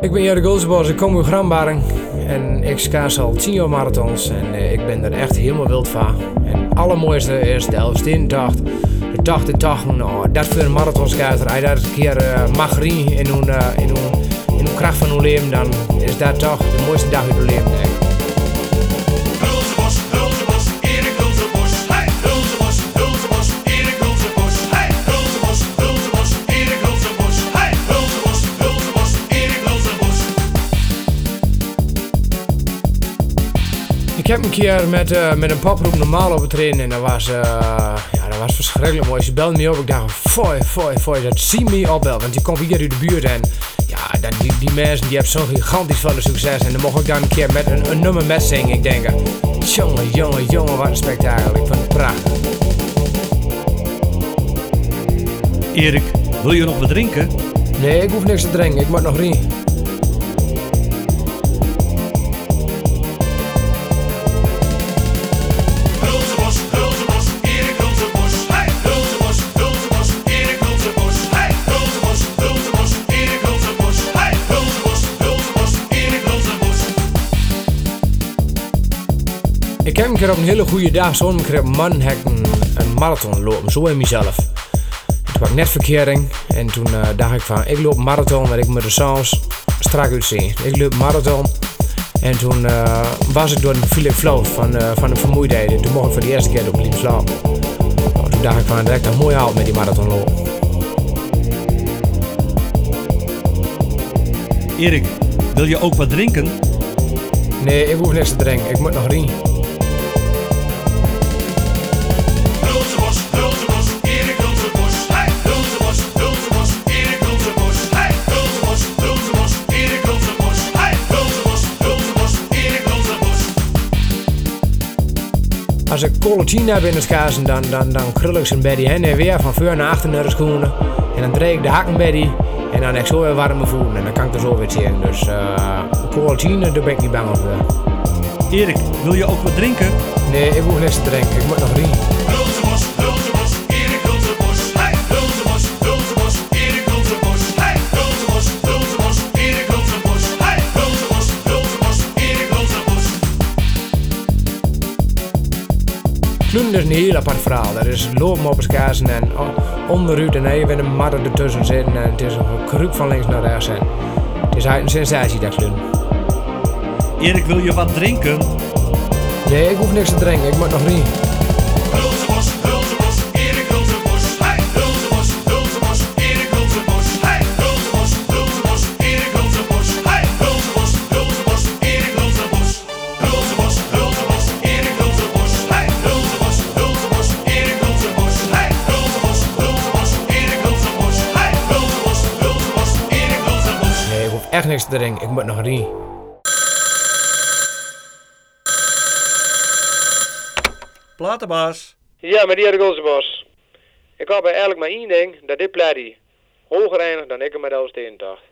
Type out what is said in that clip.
Ik ben Jelle Gulsbos, ik kom uit Grambarring en ik schaats al 10 jaar marathons en eh, ik ben er echt helemaal wild van. En het allermooiste is de Elfstedentocht. De tocht de tocht, nou, dat voor een marathonschaatser, als je dat een keer uh, mag in hun, uh, in, hun, in hun kracht van hun leven, dan is dat toch de mooiste dag uit hun leven, heb een keer met, eh, met een poproep normaal op het trainen en dat was, eh, ja, dat was verschrikkelijk mooi. Ze belde me op, ik dacht, fooi, fooi, fooi, dat zie me opbel, want die komt hier uit de buurt en ja, dat, die, die mensen die hebben zo'n gigantisch veel succes en dan mocht ik dan een keer met een, een nummer met zingen. Ik denk, jongen, jongen, jongen, wat een spektakel. Ik vond het prachtig. Erik, wil je nog wat drinken? Nee, ik hoef niks te drinken, ik moet nog rien. Ik heb een keer op een hele goede dag zo'n keer een man ik een, een marathon lopen, zo in mezelf. En toen had ik net verkering en toen eh, dacht ik van, ik loop een marathon waar ik me er soms strak uitzie. Ik loop een marathon en toen eh, was ik door een ik flauw van, eh, van de vermoeidheid. En toen mocht ik voor de eerste keer op een flauw. Nou, toen dacht ik van, dat ik dat mooi haal met die marathon lopen. Erik, wil je ook wat drinken? Nee, ik hoef niks te drinken, ik moet nog rien. Als ik collatine heb in dan, dan, dan krul ik zijn beddy heen en weer van voor naar achter naar de schoenen. En dan draai ik de hakken beddy en dan heb ik zo weer warme voeten en dan kan ik er zo weer tegen. Dus eh collatine, daar ben ik niet bang voor. Erik, wil je ook wat drinken? Nee, ik hoef niks te drinken, ik moet nog rien. Is een heel apart verhaal. Dat is schaatsen en onderuit en even een madder ertussen zitten en het is een kruip van links naar rechts. En het is een sensatie dat klunden. Erik, wil je wat drinken? Nee, ik hoef niks te drinken, ik moet nog rien. Echt niks te drinken, ik moet nog rien. Platenbaas. Ja, met die Erik Olsenbos. Ik had eigenlijk maar één ding, dat dit pleit Hoger eindigt dan ik hem met de Elfstedentocht.